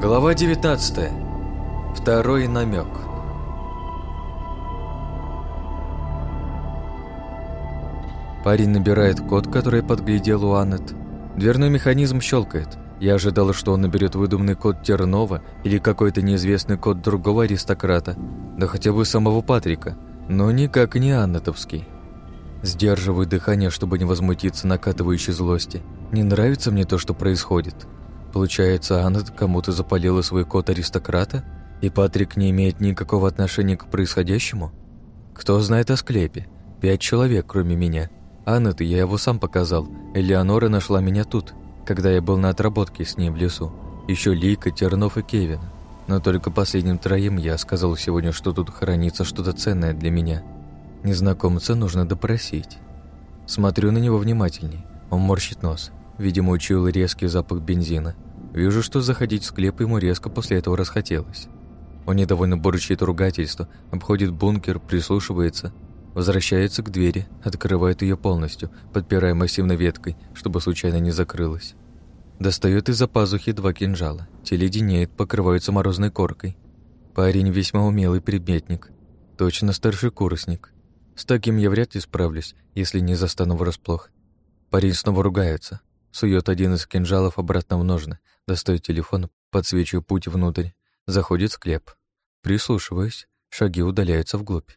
Глава 19. Второй намек. Парень набирает код, который подглядел у Аннет. Дверной механизм щелкает. Я ожидала, что он наберет выдуманный код Тернова или какой-то неизвестный код другого аристократа, да хотя бы самого Патрика, но никак не Аннетовский. Сдерживаю дыхание, чтобы не возмутиться накатывающей злости. Не нравится мне то, что происходит. Получается, Аннет кому-то запалила свой код аристократа, и Патрик не имеет никакого отношения к происходящему? Кто знает о склепе? Пять человек, кроме меня. Аннет, я его сам показал. Элеонора нашла меня тут, когда я был на отработке с ней в лесу. Еще Лика, Тернов и Кевин. Но только последним троим я сказал сегодня, что тут хранится что-то ценное для меня. Незнакомца нужно допросить. Смотрю на него внимательней. Он морщит нос. Видимо, учуял резкий запах бензина. Вижу, что заходить в склеп ему резко после этого расхотелось. Он недовольно бурчит ругательство, обходит бункер, прислушивается, возвращается к двери, открывает ее полностью, подпирая массивной веткой, чтобы случайно не закрылась. Достает из-за пазухи два кинжала. Те леденеют, покрываются морозной коркой. Парень весьма умелый предметник. Точно старший курсник. С таким я вряд ли справлюсь, если не застану врасплох. Парень снова ругается. Сует один из кинжалов обратно в ножны, достает телефон, подсвечиваю путь внутрь, заходит склеп. Прислушиваюсь, шаги удаляются вглубь.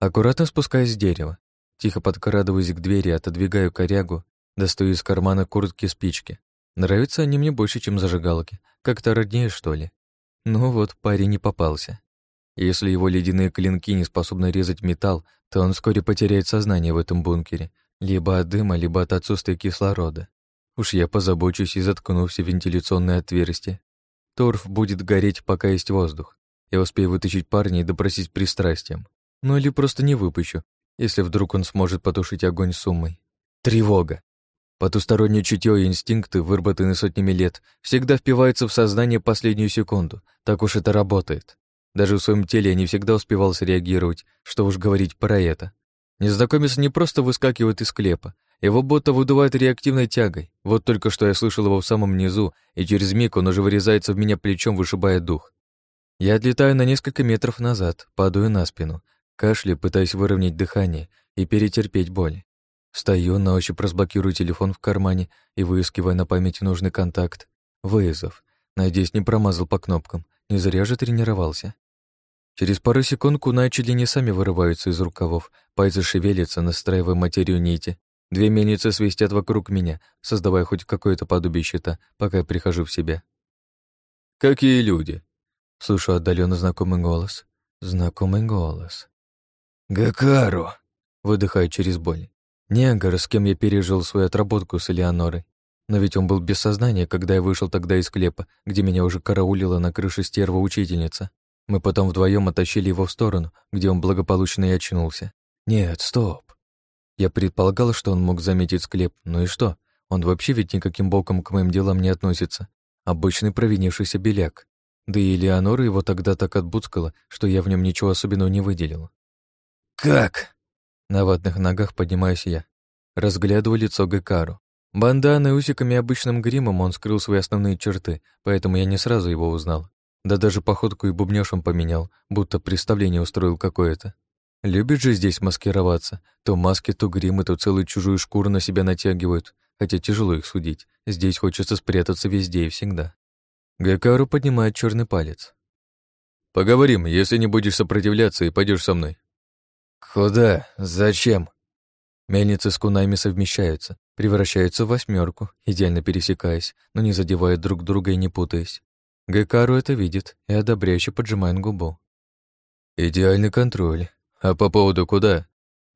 Аккуратно спускаюсь с дерева, тихо подкрадываюсь к двери, отодвигаю корягу, достаю из кармана куртки спички. Нравятся они мне больше, чем зажигалки, как-то роднее, что ли. Ну вот, парень не попался. Если его ледяные клинки не способны резать металл, то он вскоре потеряет сознание в этом бункере, либо от дыма, либо от отсутствия кислорода. Уж я позабочусь и заткну все вентиляционные отверстия. Торф будет гореть, пока есть воздух. Я успею вытащить парня и допросить пристрастием. Ну или просто не выпущу, если вдруг он сможет потушить огонь суммой. Тревога. Потустороннее чутье и инстинкты, выработанные сотнями лет, всегда впиваются в сознание последнюю секунду. Так уж это работает. Даже в своем теле я не всегда успевал среагировать, что уж говорить про это. Незнакомец не просто выскакивает из склепа, его будто выдувает реактивной тягой. Вот только что я слышал его в самом низу, и через миг он уже вырезается в меня плечом, вышибая дух. Я отлетаю на несколько метров назад, падаю на спину, кашляю, пытаясь выровнять дыхание и перетерпеть боль. Стою, на ощупь разблокирую телефон в кармане и выискивая на памяти нужный контакт. Вызов. Надеюсь, не промазал по кнопкам. Не зря же тренировался. Через пару секунд куна чуть ли не сами вырываются из рукавов, пальцы шевелятся, настраивая материю нити, Две мельницы свистят вокруг меня, создавая хоть какое-то подобие щита, пока я прихожу в себя. «Какие люди?» Слышу отдаленно знакомый голос. Знакомый голос. «Гакару!» Выдыхаю через боль. Негр, с кем я пережил свою отработку с Элеонорой. Но ведь он был без сознания, когда я вышел тогда из склепа, где меня уже караулила на крыше стерва-учительница. Мы потом вдвоем оттащили его в сторону, где он благополучно и очнулся. Нет, стоп. Я предполагал, что он мог заметить склеп, ну и что? Он вообще ведь никаким боком к моим делам не относится. Обычный провинившийся беляк. Да и Элеонора его тогда так отбудскала, что я в нем ничего особенного не выделил. «Как?» На ватных ногах поднимаюсь я. Разглядываю лицо Гекару. Банданой, усиками и обычным гримом он скрыл свои основные черты, поэтому я не сразу его узнал. Да даже походку и бубнёж он поменял, будто представление устроил какое-то. Любит же здесь маскироваться. То маски, то гримы, то целую чужую шкуру на себя натягивают. Хотя тяжело их судить. Здесь хочется спрятаться везде и всегда. Гакару поднимает черный палец. «Поговорим, если не будешь сопротивляться и пойдешь со мной». «Куда? Зачем?» Мельницы с кунами совмещаются, превращаются в восьмерку, идеально пересекаясь, но не задевая друг друга и не путаясь. Гекару это видит и одобряюще поджимает губу. «Идеальный контроль. А по поводу куда?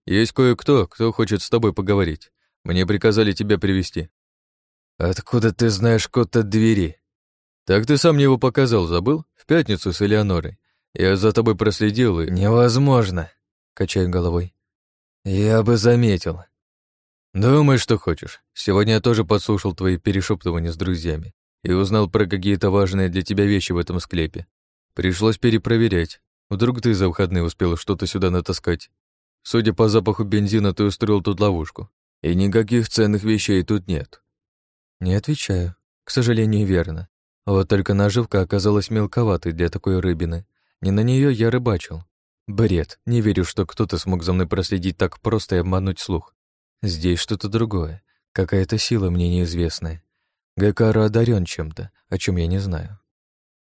Есть кое-кто, кто хочет с тобой поговорить. Мне приказали тебя привести. Откуда ты знаешь код от двери? Так ты сам мне его показал, забыл? В пятницу с Элеонорой. Я за тобой проследил и... Невозможно, качаю головой. Я бы заметил. Думай, что хочешь. Сегодня я тоже подслушал твои перешептывания с друзьями и узнал про какие-то важные для тебя вещи в этом склепе. Пришлось перепроверять. Вдруг ты за выходные успел что-то сюда натаскать. Судя по запаху бензина, ты устроил тут ловушку. И никаких ценных вещей тут нет. Не отвечаю. К сожалению, верно. Вот только наживка оказалась мелковатой для такой рыбины. Не на нее я рыбачил. Бред, не верю, что кто-то смог за мной проследить так просто и обмануть слух. Здесь что-то другое, какая-то сила мне неизвестная. Гекара одарен чем-то, о чем я не знаю.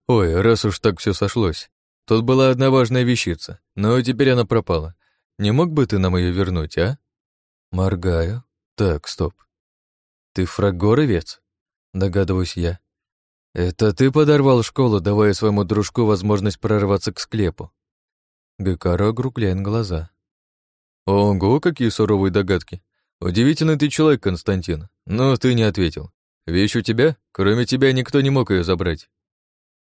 Ой, раз уж так все сошлось. Тут была одна важная вещица, но теперь она пропала. Не мог бы ты нам ее вернуть, а? Моргаю. Так, стоп. Ты фрагоровец? Догадываюсь я. Это ты подорвал школу, давая своему дружку возможность прорваться к склепу. Гекара округляет глаза. Ого, какие суровые догадки. Удивительный ты человек, Константин. Но ты не ответил. Вещь у тебя? Кроме тебя никто не мог ее забрать.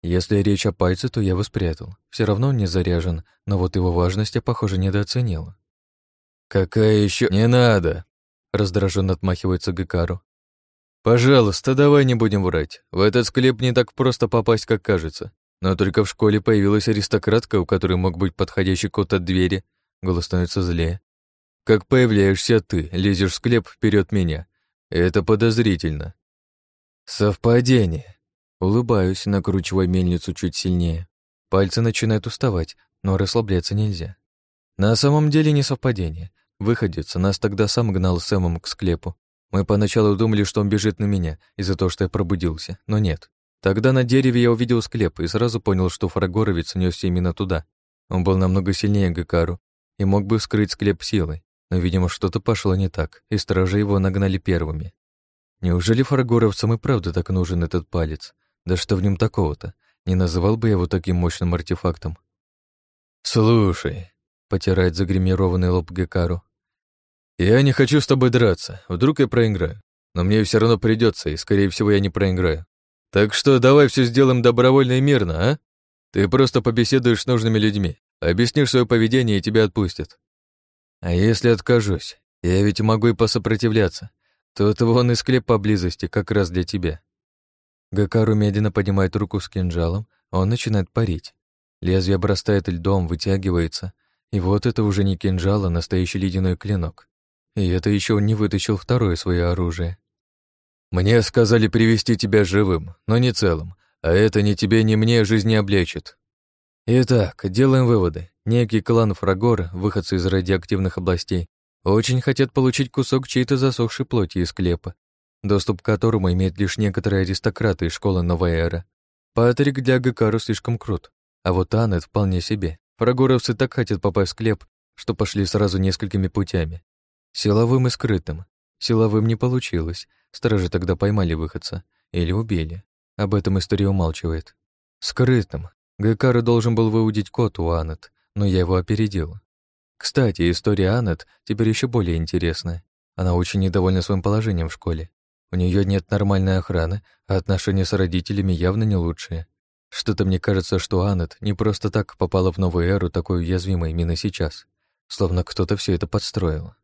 Если речь о пальце, то я его спрятал. Все равно он не заряжен, но вот его важность я, похоже, недооценила. «Какая еще «Не надо!» — раздраженно отмахивается Гекару. «Пожалуйста, давай не будем врать. В этот склеп не так просто попасть, как кажется. Но только в школе появилась аристократка, у которой мог быть подходящий код от двери. Голос становится злее. Как появляешься ты, лезешь в склеп вперед меня. Это подозрительно. Совпадение. Улыбаюсь, накручивая мельницу чуть сильнее. Пальцы начинают уставать, но расслабляться нельзя. На самом деле не совпадение. Выходец, нас тогда сам гнал Сэмом к склепу. Мы поначалу думали, что он бежит на меня из-за того, что я пробудился, но нет. Тогда на дереве я увидел склеп и сразу понял, что Фрагоровец несся именно туда. Он был намного сильнее Гекару и мог бы вскрыть склеп силой, но, видимо, что-то пошло не так, и стражи его нагнали первыми. Неужели фаргоровцам и правда так нужен этот палец? Да что в нем такого-то? Не называл бы я его таким мощным артефактом. «Слушай», — потирает загримированный лоб Гекару, «я не хочу с тобой драться, вдруг я проиграю. Но мне все равно придется, и, скорее всего, я не проиграю. Так что давай все сделаем добровольно и мирно, а? Ты просто побеседуешь с нужными людьми, объяснишь свое поведение, и тебя отпустят. А если откажусь? Я ведь могу и посопротивляться. Тут вон и склеп поблизости, как раз для тебя. Гакару медленно поднимает руку с кинжалом, а он начинает парить. Лезвие обрастает льдом, вытягивается, и вот это уже не кинжал, а настоящий ледяной клинок. И это еще он не вытащил второе свое оружие. Мне сказали привести тебя живым, но не целым, а это ни тебе, ни мне жизни облегчит. Итак, делаем выводы. Некий клан Фрагор, выходцы из радиоактивных областей, очень хотят получить кусок чьей-то засохшей плоти из склепа, доступ к которому имеют лишь некоторые аристократы из школы Новая Эра. Патрик для Гакару слишком крут, а вот Аннет вполне себе. Фрагоровцы так хотят попасть в склеп, что пошли сразу несколькими путями. Силовым и скрытым. Силовым не получилось, Стражи тогда поймали выходца. Или убили. Об этом история умалчивает. Скрытым. Гекара должен был выудить кот у Аннет, но я его опередил. Кстати, история Аннет теперь еще более интересная. Она очень недовольна своим положением в школе. У нее нет нормальной охраны, а отношения с родителями явно не лучшие. Что-то мне кажется, что Аннет не просто так попала в новую эру такой уязвимой именно сейчас. Словно кто-то все это подстроил.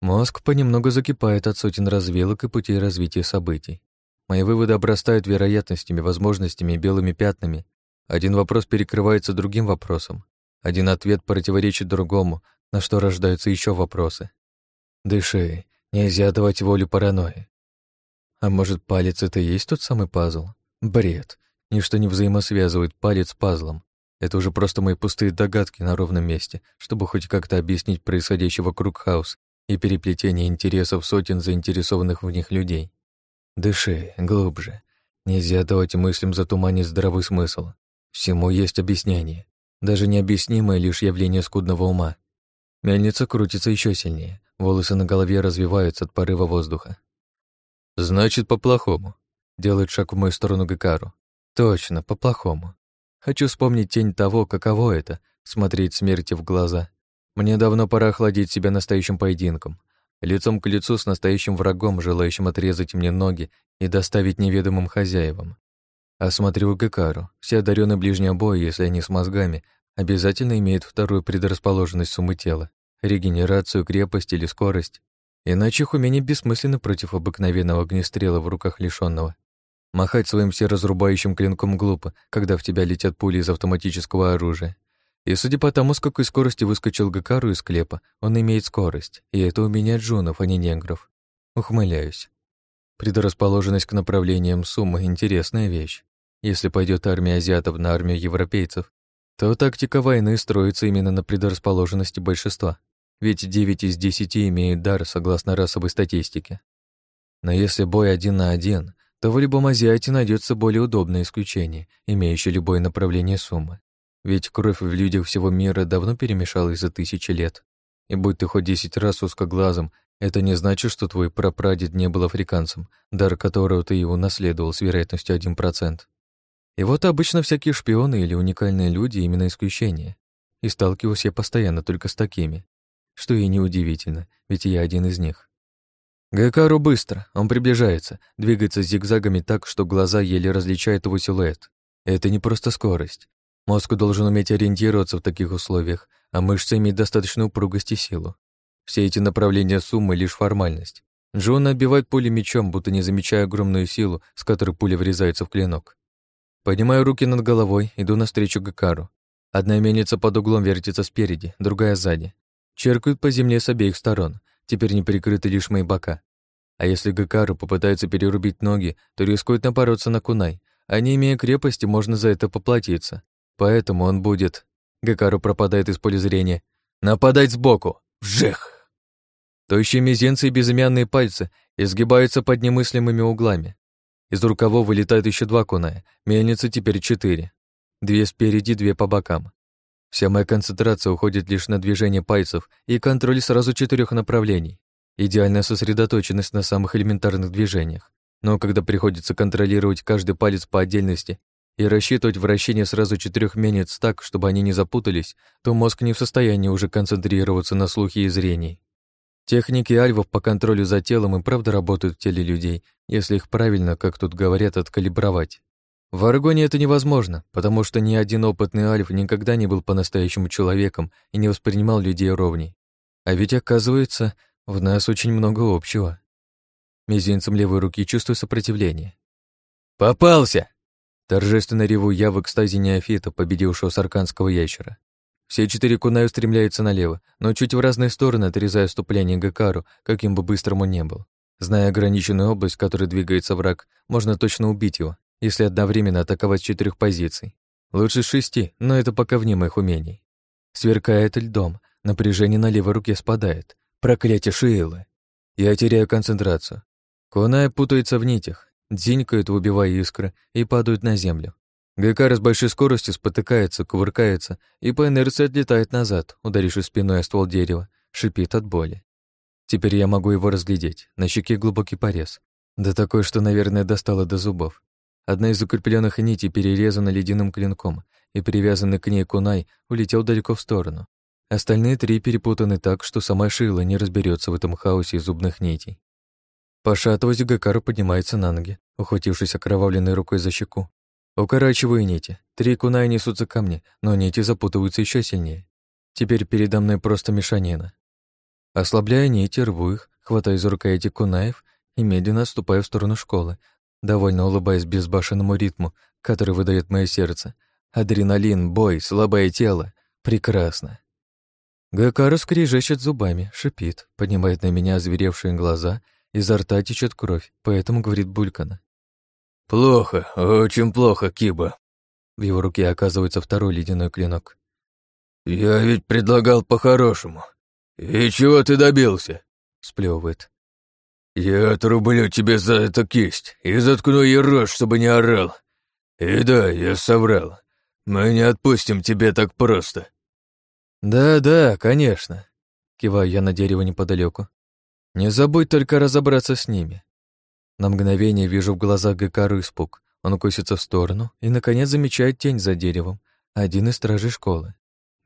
Мозг понемногу закипает от сотен развилок и путей развития событий. Мои выводы обрастают вероятностями, возможностями, белыми пятнами. Один вопрос перекрывается другим вопросом. Один ответ противоречит другому, на что рождаются еще вопросы. Дыши, нельзя давать волю паранойи. А может, палец — это и есть тот самый пазл? Бред. Ничто не взаимосвязывает палец с пазлом. Это уже просто мои пустые догадки на ровном месте, чтобы хоть как-то объяснить происходящий вокруг хаос и переплетение интересов сотен заинтересованных в них людей. Дыши глубже. Нельзя давать мыслям затуманить здравый смысл. Всему есть объяснение. Даже необъяснимое лишь явление скудного ума. Мельница крутится еще сильнее. Волосы на голове развиваются от порыва воздуха. «Значит, по-плохому», — делает шаг в мою сторону Гекару. «Точно, по-плохому. Хочу вспомнить тень того, каково это — смотреть смерти в глаза мне давно пора охладить себя настоящим поединком, лицом к лицу с настоящим врагом, желающим отрезать мне ноги и доставить неведомым хозяевам. Осмотрю Гекару. Все одаренные ближнего боя, если они с мозгами, обязательно имеют вторую предрасположенность суммы тела, регенерацию, крепость или скорость. Иначе их умение бессмысленно против обыкновенного огнестрела в руках лишенного. Махать своим всеразрубающим клинком глупо, когда в тебя летят пули из автоматического оружия. И судя по тому, с какой скоростью выскочил Гакару из склепа, он имеет скорость, и это у меня джунов, а не негров. Ухмыляюсь. Предрасположенность к направлениям суммы — интересная вещь. Если пойдет армия азиатов на армию европейцев, то тактика войны строится именно на предрасположенности большинства, ведь 9 из 10 имеют дар согласно расовой статистике. Но если бой один на один, то в любом азиате найдется более удобное исключение, имеющее любое направление суммы. Ведь кровь в людях всего мира давно перемешалась за тысячи лет. И будь ты хоть десять раз узкоглазом, это не значит, что твой прапрадед не был африканцем, дар которого ты его наследовал с вероятностью 1%. И вот обычно всякие шпионы или уникальные люди именно исключение. И сталкиваюсь я постоянно только с такими. Что и неудивительно, ведь я один из них. Гайкару быстро, он приближается, двигается зигзагами так, что глаза еле различают его силуэт. Это не просто скорость. Мозг должен уметь ориентироваться в таких условиях, а мышцы иметь достаточную упругость и силу. Все эти направления суммы — лишь формальность. Джон отбивает пули мечом, будто не замечая огромную силу, с которой пуля врезается в клинок. Поднимаю руки над головой, иду навстречу Гакару. Одна мельница под углом вертится спереди, другая сзади. Черкают по земле с обеих сторон теперь не прикрыты лишь мои бока. А если Гакару попытается перерубить ноги, то рискует напороться на кунай, а не имея крепости, можно за это поплатиться. Поэтому он будет... Гакару пропадает из поля зрения. Нападать сбоку! Вжех! Тощие мизинцы и безымянные пальцы изгибаются под немыслимыми углами. Из рукавов вылетают еще два куная, мельницы теперь четыре. Две спереди, две по бокам. Вся моя концентрация уходит лишь на движение пальцев и контроль сразу четырех направлений. Идеальная сосредоточенность на самых элементарных движениях. Но когда приходится контролировать каждый палец по отдельности и рассчитывать вращение сразу четырех мельниц так, чтобы они не запутались, то мозг не в состоянии уже концентрироваться на слухе и зрении. Техники альвов по контролю за телом и правда работают в теле людей, если их правильно, как тут говорят, откалибровать. В Аргоне это невозможно, потому что ни один опытный альф никогда не был по-настоящему человеком и не воспринимал людей ровней. А ведь, оказывается, в нас очень много общего. Мизинцем левой руки чувствую сопротивление. «Попался!» Торжественно реву я в экстазе неофита, победившего сарканского ящера. Все четыре куная устремляются налево, но чуть в разные стороны отрезая ступление Гакару, каким бы быстрым он не был. Зная ограниченную область, в которой двигается враг, можно точно убить его, если одновременно атаковать четырех позиций. Лучше шести, но это пока вне моих умений. Сверкает льдом, напряжение на левой руке спадает. Проклятие Шиэлы. Я теряю концентрацию. Куная путается в нитях, дзинькают, выбивая искры, и падают на землю. Гайкар с большой скоростью спотыкается, кувыркается и по инерции отлетает назад, ударившись спиной о ствол дерева, шипит от боли. Теперь я могу его разглядеть. На щеке глубокий порез. Да такой, что, наверное, достало до зубов. Одна из укрепленных нитей перерезана ледяным клинком, и привязанный к ней кунай улетел далеко в сторону. Остальные три перепутаны так, что сама Шила не разберется в этом хаосе зубных нитей. Пошатываясь, Гакару поднимается на ноги, ухватившись окровавленной рукой за щеку. Укорачиваю нити. Три куная несутся ко мне, но нити запутываются еще сильнее. Теперь передо мной просто мешанина. Ослабляя нити, рву их, хватаю за рукояти кунаев и медленно отступаю в сторону школы, довольно улыбаясь безбашенному ритму, который выдает мое сердце. Адреналин, бой, слабое тело. Прекрасно. Гакару скрежещет зубами, шипит, поднимает на меня озверевшие глаза, изо рта течет кровь, поэтому говорит Булькана. «Плохо, очень плохо, Киба». В его руке оказывается второй ледяной клинок. «Я ведь предлагал по-хорошему. И чего ты добился?» Сплевывает. «Я отрублю тебе за это кисть и заткну ей рожь, чтобы не орал. И да, я соврал. Мы не отпустим тебя так просто». «Да-да, конечно», — киваю я на дерево неподалеку. «Не забудь только разобраться с ними». На мгновение вижу в глазах Гекару испуг. Он косится в сторону и, наконец, замечает тень за деревом. Один из стражей школы.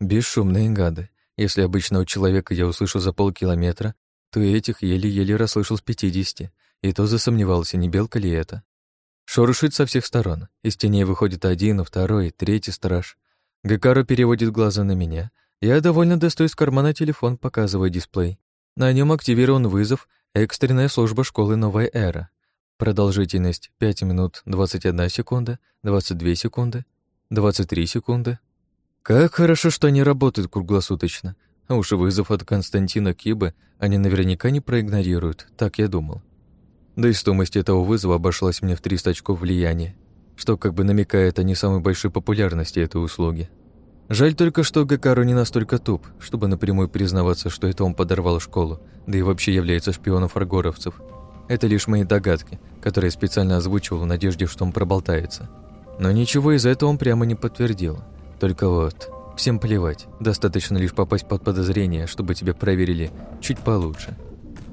Бесшумные гады. Если обычного человека я услышу за полкилометра, то этих еле-еле расслышал с пятидесяти, и то засомневался, не белка ли это. Шуршит со всех сторон. Из теней выходит один, второй, третий страж. Гекаро переводит глаза на меня. Я довольно достаю из кармана телефон, показывая дисплей. На нем активирован вызов «Экстренная служба школы Новая Эра». Продолжительность 5 минут 21 секунда, 22 секунды, 23 секунды. Как хорошо, что они работают круглосуточно. А уж вызов от Константина Кибы они наверняка не проигнорируют, так я думал. Да и стоимость этого вызова обошлась мне в 300 очков влияния. что как бы намекает о не самой большой популярности этой услуги. Жаль только, что Гакару не настолько туп, чтобы напрямую признаваться, что это он подорвал школу, да и вообще является шпионом фаргоровцев. Это лишь мои догадки, которые специально озвучивал в надежде, что он проболтается. Но ничего из этого он прямо не подтвердил. Только вот, всем плевать, достаточно лишь попасть под подозрение, чтобы тебя проверили чуть получше.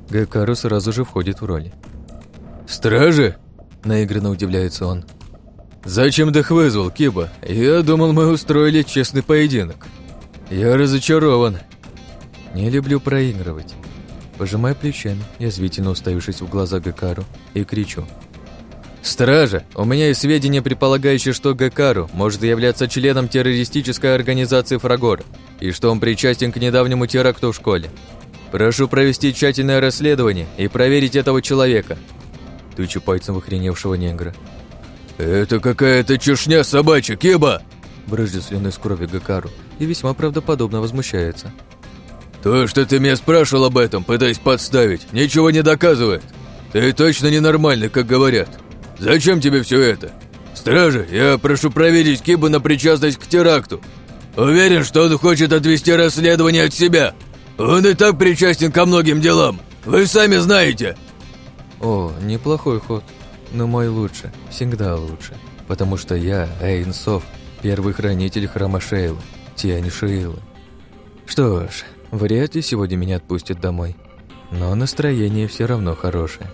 Гакару сразу же входит в роль. «Стражи?» – наигранно удивляется он. «Зачем ты их вызвал, Киба? Я думал, мы устроили честный поединок. Я разочарован». «Не люблю проигрывать». Пожимаю плечами, язвительно уставившись в глаза Гакару, и кричу. «Стража, у меня есть сведения, предполагающие, что Гакару может являться членом террористической организации Фрагор, и что он причастен к недавнему теракту в школе. Прошу провести тщательное расследование и проверить этого человека». Тычу пальцем в охреневшего негра. «Это какая-то чушня собачья, Киба!» Брызжет слюной с крови Гакару и весьма правдоподобно возмущается. «То, что ты меня спрашивал об этом, пытаясь подставить, ничего не доказывает. Ты точно ненормальный, как говорят. Зачем тебе все это? Стражи, я прошу проверить Кибу на причастность к теракту. Уверен, что он хочет отвести расследование от себя. Он и так причастен ко многим делам. Вы сами знаете». «О, неплохой ход», но мой лучше, всегда лучше, потому что я, Эйнсов, первый хранитель храма Шейлы, тень Шейлы. Что ж, вряд ли сегодня меня отпустят домой, но настроение все равно хорошее.